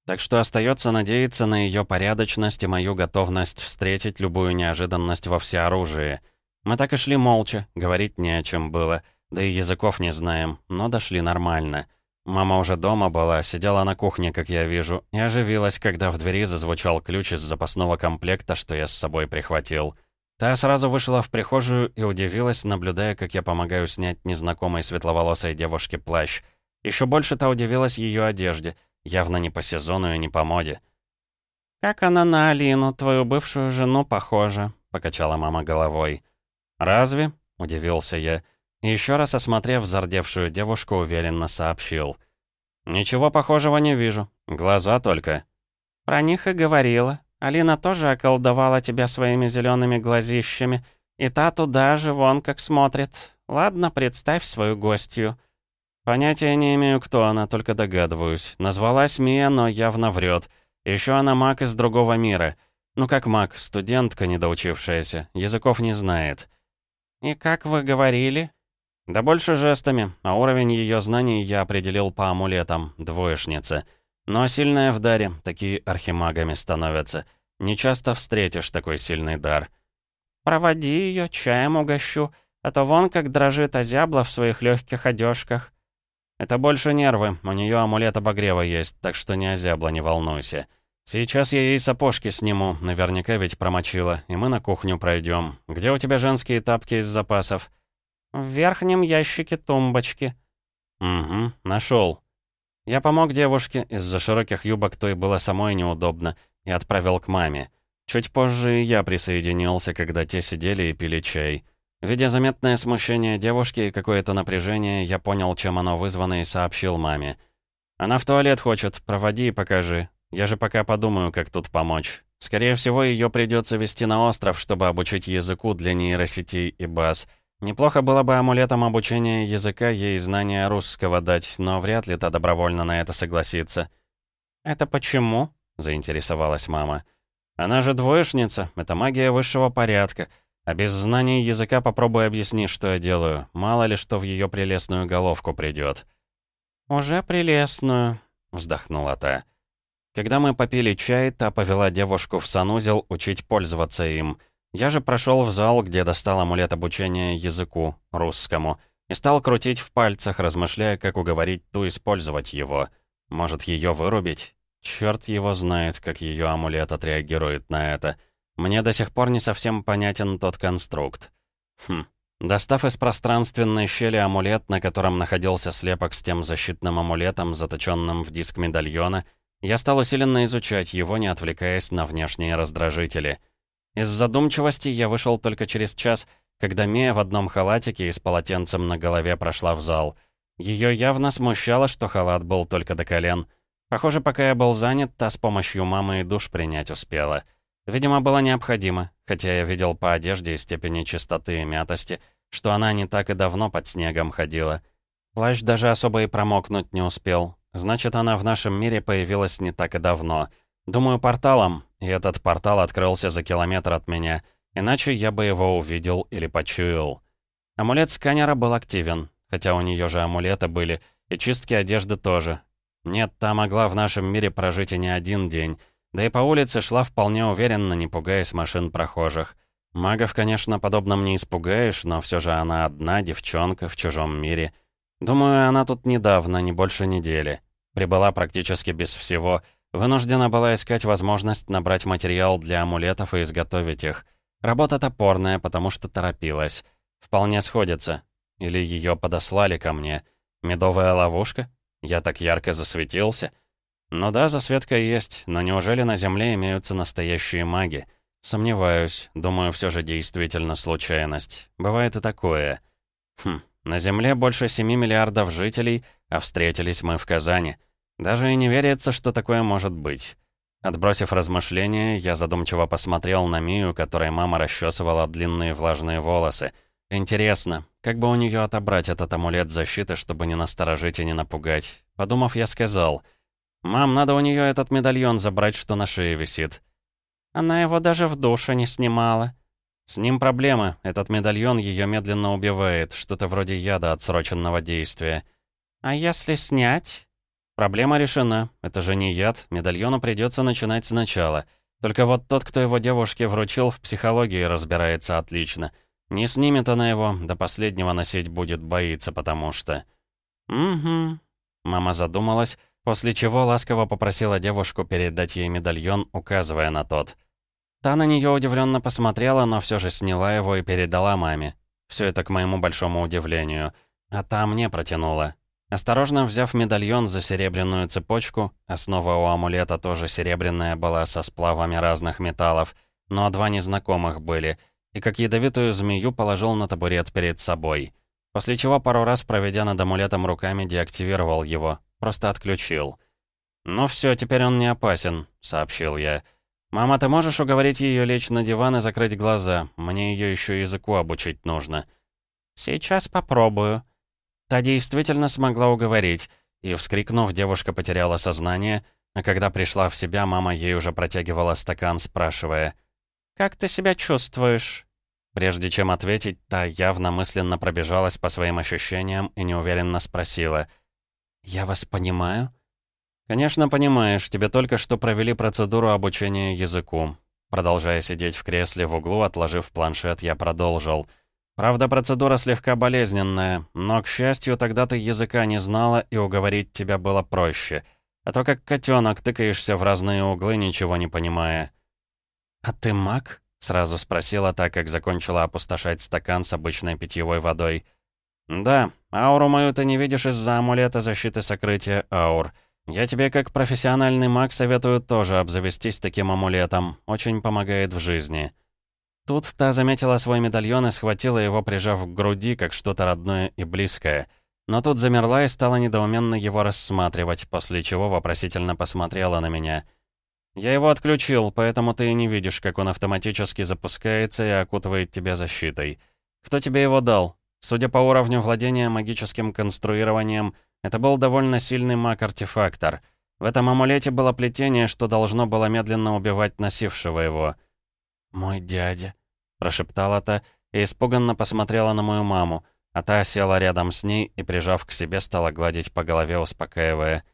Так что остается надеяться на ее порядочность и мою готовность встретить любую неожиданность во всеоружии. Мы так и шли молча, говорить не о чем было, да и языков не знаем, но дошли нормально. Мама уже дома была, сидела на кухне, как я вижу, и оживилась, когда в двери зазвучал ключ из запасного комплекта, что я с собой прихватил. Та сразу вышла в прихожую и удивилась, наблюдая, как я помогаю снять незнакомой светловолосой девушке плащ. Еще больше та удивилась ее одежде, явно не по сезону и не по моде. «Как она на Алину, твою бывшую жену, похожа», — покачала мама головой. «Разве?» — удивился я. Еще раз осмотрев зардевшую девушку, уверенно сообщил. «Ничего похожего не вижу. Глаза только». «Про них и говорила. Алина тоже околдовала тебя своими зелеными глазищами. И та туда же, вон как смотрит. Ладно, представь свою гостью». «Понятия не имею, кто она, только догадываюсь. Назвалась Мия, но явно врет. Еще она маг из другого мира. Ну как маг, студентка недоучившаяся, языков не знает». «И как вы говорили?» Да больше жестами, а уровень ее знаний я определил по амулетам, двоечница. Но сильная в даре, такие архимагами становятся. Не часто встретишь такой сильный дар. «Проводи ее, чаем угощу, а то вон как дрожит озябла в своих легких одежках. «Это больше нервы, у нее амулет обогрева есть, так что не озябла, не волнуйся. Сейчас я ей сапожки сниму, наверняка ведь промочила, и мы на кухню пройдем. Где у тебя женские тапки из запасов?» «В верхнем ящике тумбочки». «Угу, нашел. Я помог девушке, из-за широких юбок той было самой неудобно, и отправил к маме. Чуть позже и я присоединился, когда те сидели и пили чай. Видя заметное смущение девушки и какое-то напряжение, я понял, чем оно вызвано, и сообщил маме. «Она в туалет хочет, проводи и покажи. Я же пока подумаю, как тут помочь. Скорее всего, ее придется вести на остров, чтобы обучить языку для нейросетей и баз». Неплохо было бы амулетом обучения языка ей знания русского дать, но вряд ли та добровольно на это согласится. «Это почему?» — заинтересовалась мама. «Она же двоечница, это магия высшего порядка. А без знаний языка попробуй объясни, что я делаю. Мало ли что в ее прелестную головку придет. «Уже прелестную», — вздохнула та. Когда мы попили чай, та повела девушку в санузел учить пользоваться им — я же прошел в зал, где достал амулет обучения языку, русскому, и стал крутить в пальцах, размышляя, как уговорить ту использовать его. Может, ее вырубить? Черт его знает, как ее амулет отреагирует на это. Мне до сих пор не совсем понятен тот конструкт. Хм. Достав из пространственной щели амулет, на котором находился слепок с тем защитным амулетом, заточенным в диск медальона, я стал усиленно изучать его, не отвлекаясь на внешние раздражители — из задумчивости я вышел только через час, когда Мия в одном халатике и с полотенцем на голове прошла в зал. Ее явно смущало, что халат был только до колен. Похоже, пока я был занят, та с помощью мамы и душ принять успела. Видимо, было необходимо, хотя я видел по одежде и степени чистоты и мятости, что она не так и давно под снегом ходила. Плащ даже особо и промокнуть не успел. Значит, она в нашем мире появилась не так и давно. Думаю, порталом, и этот портал открылся за километр от меня, иначе я бы его увидел или почуял. Амулет сканера был активен, хотя у нее же амулеты были, и чистки одежды тоже. Нет, та могла в нашем мире прожить и не один день, да и по улице шла вполне уверенно, не пугаясь машин прохожих. Магов, конечно, подобным не испугаешь, но все же она одна, девчонка, в чужом мире. Думаю, она тут недавно, не больше недели. Прибыла практически без всего — Вынуждена была искать возможность набрать материал для амулетов и изготовить их. Работа топорная, потому что торопилась. Вполне сходится. Или ее подослали ко мне. Медовая ловушка? Я так ярко засветился? Ну да, засветка есть, но неужели на Земле имеются настоящие маги? Сомневаюсь. Думаю, все же действительно случайность. Бывает и такое. Хм, на Земле больше 7 миллиардов жителей, а встретились мы в Казани. Даже и не верится, что такое может быть. Отбросив размышления, я задумчиво посмотрел на Мию, которой мама расчесывала длинные влажные волосы. Интересно, как бы у нее отобрать этот амулет защиты, чтобы не насторожить и не напугать? Подумав, я сказал, «Мам, надо у нее этот медальон забрать, что на шее висит». Она его даже в душе не снимала. С ним проблема. Этот медальон ее медленно убивает, что-то вроде яда отсроченного действия. «А если снять?» Проблема решена. Это же не яд, медальону придется начинать сначала. Только вот тот, кто его девушке вручил, в психологии разбирается отлично. Не снимет она его, до последнего носить будет, боится, потому что... «Угу». Мама задумалась, после чего ласково попросила девушку передать ей медальон, указывая на тот. Та на нее удивленно посмотрела, но все же сняла его и передала маме. Все это к моему большому удивлению. А та мне протянула. Осторожно взяв медальон за серебряную цепочку, основа у амулета тоже серебряная была со сплавами разных металлов, но два незнакомых были, и как ядовитую змею положил на табурет перед собой. После чего пару раз, проведя над амулетом руками, деактивировал его, просто отключил. «Ну все, теперь он не опасен», — сообщил я. «Мама, ты можешь уговорить ее лечь на диван и закрыть глаза? Мне ее еще языку обучить нужно». «Сейчас попробую», Та действительно смогла уговорить, и, вскрикнув, девушка потеряла сознание, а когда пришла в себя, мама ей уже протягивала стакан, спрашивая, «Как ты себя чувствуешь?» Прежде чем ответить, та явно мысленно пробежалась по своим ощущениям и неуверенно спросила, «Я вас понимаю?» «Конечно, понимаешь, тебе только что провели процедуру обучения языку». Продолжая сидеть в кресле в углу, отложив планшет, я продолжил – Правда, процедура слегка болезненная, но, к счастью, тогда ты языка не знала, и уговорить тебя было проще. А то как котенок тыкаешься в разные углы, ничего не понимая. «А ты маг?» — сразу спросила так, как закончила опустошать стакан с обычной питьевой водой. «Да, ауру мою ты не видишь из-за амулета защиты сокрытия аур. Я тебе, как профессиональный маг, советую тоже обзавестись таким амулетом. Очень помогает в жизни». Тут та заметила свой медальон и схватила его, прижав к груди, как что-то родное и близкое. Но тут замерла и стала недоуменно его рассматривать, после чего вопросительно посмотрела на меня. «Я его отключил, поэтому ты и не видишь, как он автоматически запускается и окутывает тебя защитой. Кто тебе его дал? Судя по уровню владения магическим конструированием, это был довольно сильный маг-артефактор. В этом амулете было плетение, что должно было медленно убивать носившего его». «Мой дядя», прошептала та и испуганно посмотрела на мою маму, а та села рядом с ней и, прижав к себе, стала гладить по голове, успокаивая.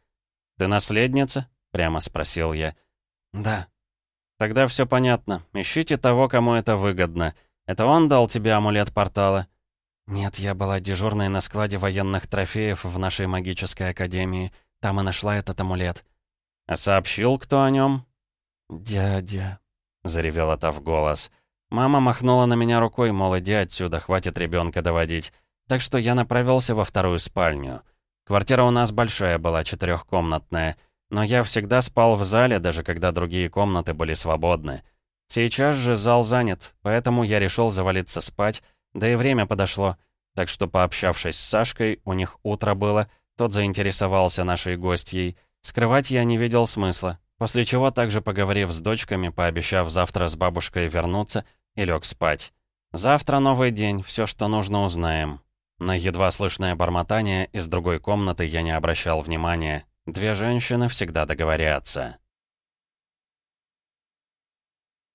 «Ты наследница?» — прямо спросил я. «Да». «Тогда все понятно. Ищите того, кому это выгодно. Это он дал тебе амулет портала?» «Нет, я была дежурной на складе военных трофеев в нашей магической академии. Там и нашла этот амулет». «А сообщил кто о нем?» «Дядя», — заревела та в голос. «Дядя». Мама махнула на меня рукой, мол, иди отсюда, хватит ребенка доводить. Так что я направился во вторую спальню. Квартира у нас большая была, четырехкомнатная. Но я всегда спал в зале, даже когда другие комнаты были свободны. Сейчас же зал занят, поэтому я решил завалиться спать, да и время подошло. Так что, пообщавшись с Сашкой, у них утро было, тот заинтересовался нашей гостьей. Скрывать я не видел смысла. После чего, также поговорив с дочками, пообещав завтра с бабушкой вернуться, и лег спать. Завтра новый день, все, что нужно, узнаем. На едва слышное бормотание из другой комнаты я не обращал внимания. Две женщины всегда договорятся.